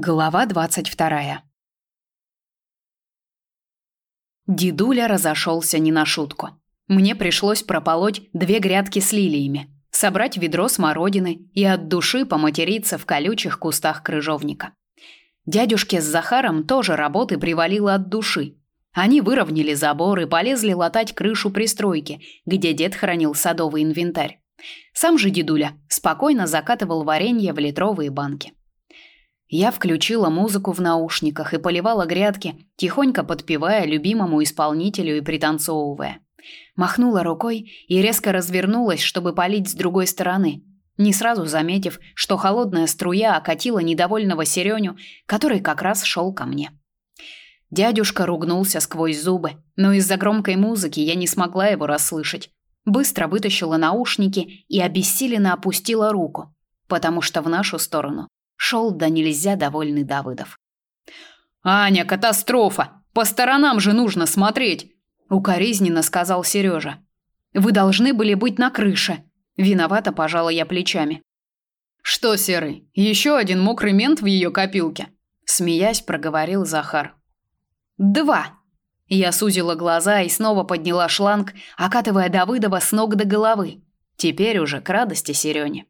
Глава двадцать вторая. Дедуля разошелся не на шутку. Мне пришлось прополоть две грядки с лилиями, собрать ведро смородины и от души поматериться в колючих кустах крыжовника. Дядюшке с Захаром тоже работы привалило от души. Они выровняли забор и полезли латать крышу пристройки, где дед хранил садовый инвентарь. Сам же дедуля спокойно закатывал варенье в литровые банки. Я включила музыку в наушниках и поливала грядки, тихонько подпевая любимому исполнителю и пританцовывая. Махнула рукой и резко развернулась, чтобы полить с другой стороны, не сразу заметив, что холодная струя окатила недовольного Серёню, который как раз шел ко мне. Дядюшка ругнулся сквозь зубы, но из-за громкой музыки я не смогла его расслышать. Быстро вытащила наушники и обессиленно опустила руку, потому что в нашу сторону шел да нельзя довольный Давыдов. «Аня, катастрофа! По сторонам же нужно смотреть!» укоризненно сказал Сережа. «Вы должны были быть на крыше». Виновато пожала я плечами. «Что, Серый, еще один мокрый мент в ее копилке?» Смеясь, проговорил Захар. «Два!» Я сузила глаза и снова подняла шланг, окатывая Давыдова с ног до головы. Теперь уже к радости Серёне.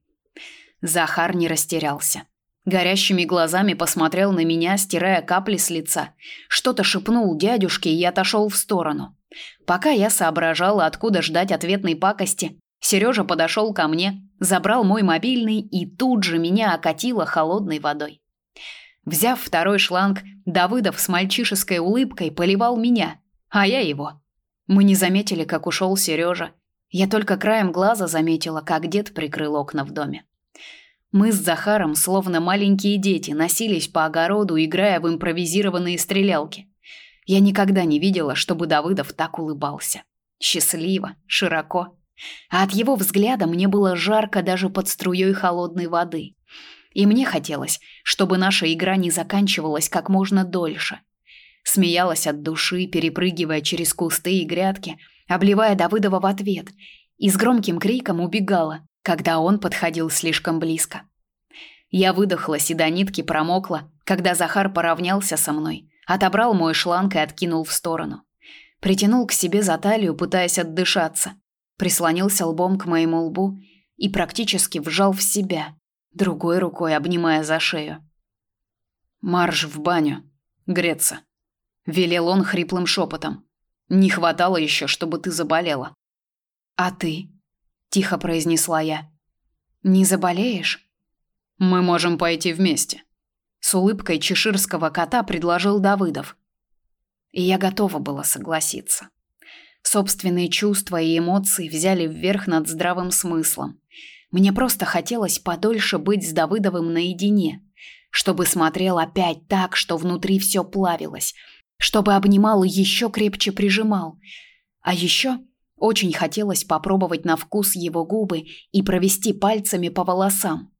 Захар не растерялся. Горящими глазами посмотрел на меня, стирая капли с лица. Что-то шепнул дядюшке и отошел в сторону. Пока я соображала, откуда ждать ответной пакости, Сережа подошел ко мне, забрал мой мобильный и тут же меня окатило холодной водой. Взяв второй шланг, Давыдов с мальчишеской улыбкой поливал меня, а я его. Мы не заметили, как ушел Сережа. Я только краем глаза заметила, как дед прикрыл окна в доме. Мы с Захаром, словно маленькие дети, носились по огороду, играя в импровизированные стрелялки. Я никогда не видела, чтобы Давыдов так улыбался. Счастливо, широко. А от его взгляда мне было жарко даже под струей холодной воды. И мне хотелось, чтобы наша игра не заканчивалась как можно дольше. Смеялась от души, перепрыгивая через кусты и грядки, обливая Давыдова в ответ, и с громким криком убегала, когда он подходил слишком близко. Я выдохлась и до нитки промокла, когда Захар поравнялся со мной, отобрал мой шланг и откинул в сторону. Притянул к себе за талию, пытаясь отдышаться. Прислонился лбом к моему лбу и практически вжал в себя, другой рукой обнимая за шею. «Марш в баню, греться», — велел он хриплым шепотом. «Не хватало еще, чтобы ты заболела». «А ты?» Тихо произнесла я. Не заболеешь? Мы можем пойти вместе. С улыбкой чеширского кота предложил Давыдов. И я готова была согласиться. Собственные чувства и эмоции взяли вверх над здравым смыслом. Мне просто хотелось подольше быть с Давыдовым наедине, чтобы смотрел опять так, что внутри все плавилось, чтобы обнимал и еще крепче прижимал. А еще очень хотелось попробовать на вкус его губы и провести пальцами по волосам.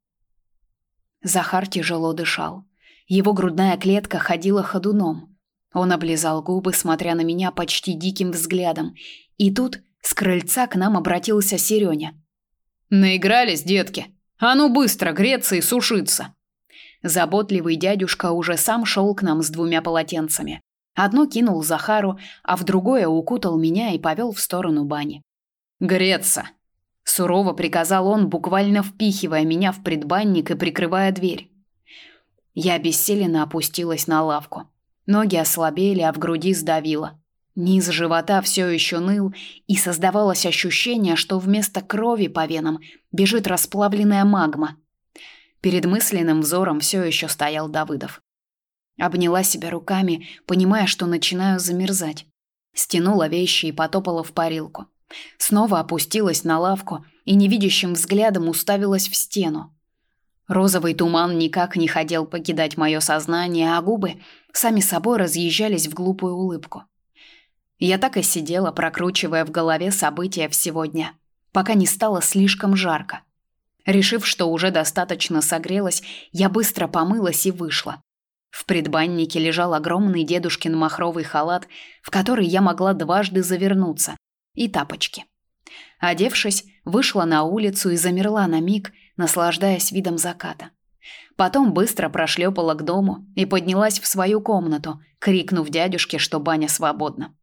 Захар тяжело дышал. Его грудная клетка ходила ходуном. Он облизал губы, смотря на меня почти диким взглядом. И тут с крыльца к нам обратился Серёня. «Наигрались, детки? А ну быстро греться и сушиться!» Заботливый дядюшка уже сам шел к нам с двумя полотенцами. Одно кинул Захару, а в другое укутал меня и повел в сторону бани. «Греться!» – сурово приказал он, буквально впихивая меня в предбанник и прикрывая дверь. Я бессиленно опустилась на лавку. Ноги ослабели, а в груди сдавило. Низ живота все еще ныл, и создавалось ощущение, что вместо крови по венам бежит расплавленная магма. Перед мысленным взором все еще стоял Давыдов. Обняла себя руками, понимая, что начинаю замерзать. Стянула вещи и потопала в парилку. Снова опустилась на лавку и невидящим взглядом уставилась в стену. Розовый туман никак не хотел покидать мое сознание, а губы сами собой разъезжались в глупую улыбку. Я так и сидела, прокручивая в голове события всего дня, пока не стало слишком жарко. Решив, что уже достаточно согрелась, я быстро помылась и вышла. В предбаннике лежал огромный дедушкин махровый халат, в который я могла дважды завернуться, и тапочки. Одевшись, вышла на улицу и замерла на миг, наслаждаясь видом заката. Потом быстро прошлепала к дому и поднялась в свою комнату, крикнув дядюшке, что баня свободна.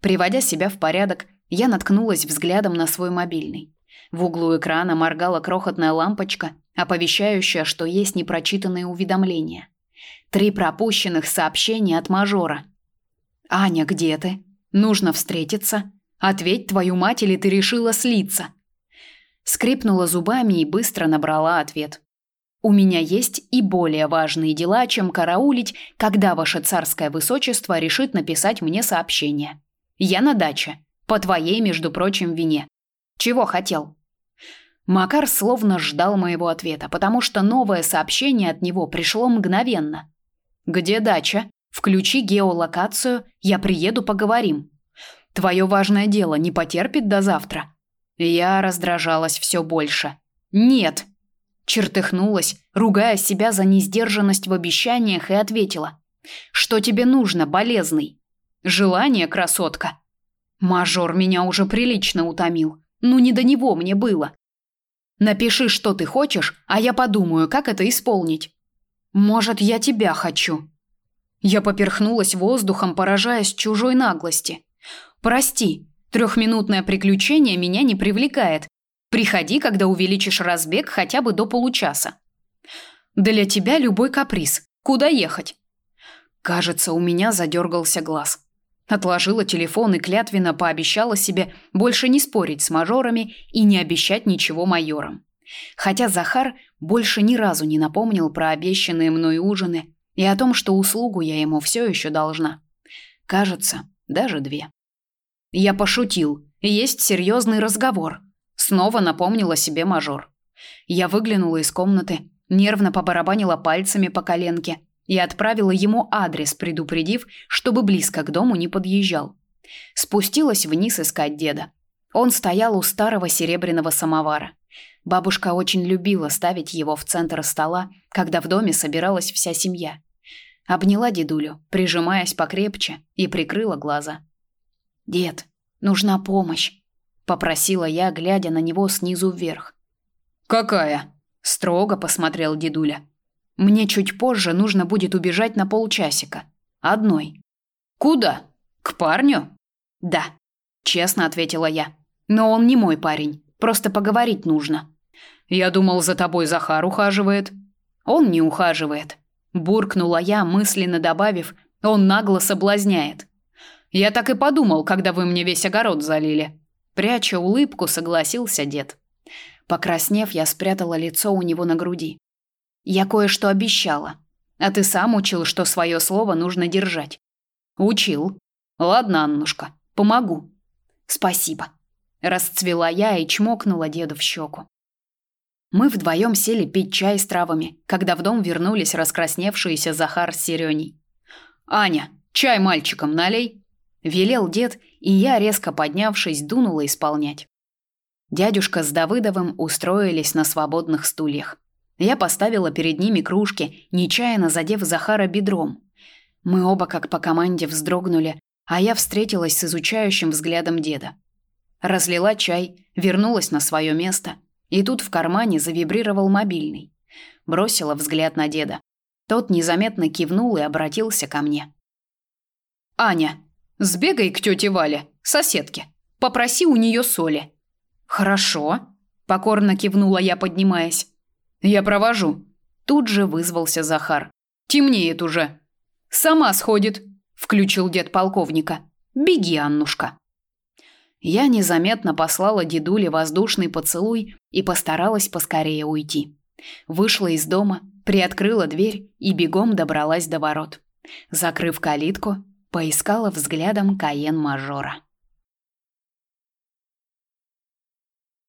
Приводя себя в порядок, я наткнулась взглядом на свой мобильный. В углу экрана моргала крохотная лампочка, оповещающая, что есть непрочитанные уведомления. Три пропущенных сообщения от мажора. «Аня, где ты? Нужно встретиться. Ответь твою мать, или ты решила слиться?» Скрипнула зубами и быстро набрала ответ. У меня есть и более важные дела, чем караулить, когда ваше царское высочество решит написать мне сообщение. Я на даче, по твоей, между прочим, вине. Чего хотел? Макар словно ждал моего ответа, потому что новое сообщение от него пришло мгновенно. Где дача? Включи геолокацию, я приеду, поговорим. Твое важное дело не потерпит до завтра. Я раздражалась все больше. Нет, Чертыхнулась, ругая себя за несдержанность в обещаниях, и ответила. «Что тебе нужно, болезный?» «Желание, красотка». Мажор меня уже прилично утомил. Ну не до него мне было. Напиши, что ты хочешь, а я подумаю, как это исполнить. Может, я тебя хочу. Я поперхнулась воздухом, поражаясь чужой наглости. Прости, трехминутное приключение меня не привлекает, Приходи, когда увеличишь разбег хотя бы до получаса. Для тебя любой каприз. Куда ехать? Кажется, у меня задергался глаз. Отложила телефон и клятвенно пообещала себе больше не спорить с мажорами и не обещать ничего майорам. Хотя Захар больше ни разу не напомнил про обещанные мной ужины и о том, что услугу я ему все еще должна. Кажется, даже две. Я пошутил. Есть серьезный разговор. Снова напомнила себе мажор. Я выглянула из комнаты, нервно побарабанила пальцами по коленке и отправила ему адрес, предупредив, чтобы близко к дому не подъезжал. Спустилась вниз искать деда. Он стоял у старого серебряного самовара. Бабушка очень любила ставить его в центр стола, когда в доме собиралась вся семья. Обняла дедулю, прижимаясь покрепче, и прикрыла глаза. «Дед, нужна помощь попросила я, глядя на него снизу вверх. Какая? строго посмотрел дедуля. Мне чуть позже нужно будет убежать на полчасика, одной. Куда? К парню? Да, честно ответила я. Но он не мой парень, просто поговорить нужно. Я думал, за тобой Захар ухаживает. Он не ухаживает, буркнула я, мысленно добавив: он нагло соблазняет. Я так и подумал, когда вы мне весь огород залили. Пряча улыбку, согласился дед. Покраснев, я спрятала лицо у него на груди. Я кое-что обещала. А ты сам учил, что свое слово нужно держать. Учил. Ладно, Аннушка, помогу. Спасибо. Расцвела я и чмокнула деда в щеку. Мы вдвоем сели пить чай с травами, когда в дом вернулись раскрасневшиеся Захар с Серёней. «Аня, чай мальчикам налей!» Велел дед, и я, резко поднявшись, дунула исполнять. Дядюшка с Давыдовым устроились на свободных стульях. Я поставила перед ними кружки, нечаянно задев Захара бедром. Мы оба как по команде вздрогнули, а я встретилась с изучающим взглядом деда. Разлила чай, вернулась на свое место, и тут в кармане завибрировал мобильный. Бросила взгляд на деда. Тот незаметно кивнул и обратился ко мне. «Аня, Сбегай к тете Вале, соседке. Попроси у нее соли. Хорошо, покорно кивнула я, поднимаясь. Я провожу. Тут же вызвался Захар. Темнеет уже. Сама сходит, включил дед полковника. Беги, Аннушка. Я незаметно послала дедуле воздушный поцелуй и постаралась поскорее уйти. Вышла из дома, приоткрыла дверь и бегом добралась до ворот. Закрыв калитку, Поискала взглядом Каен-мажора.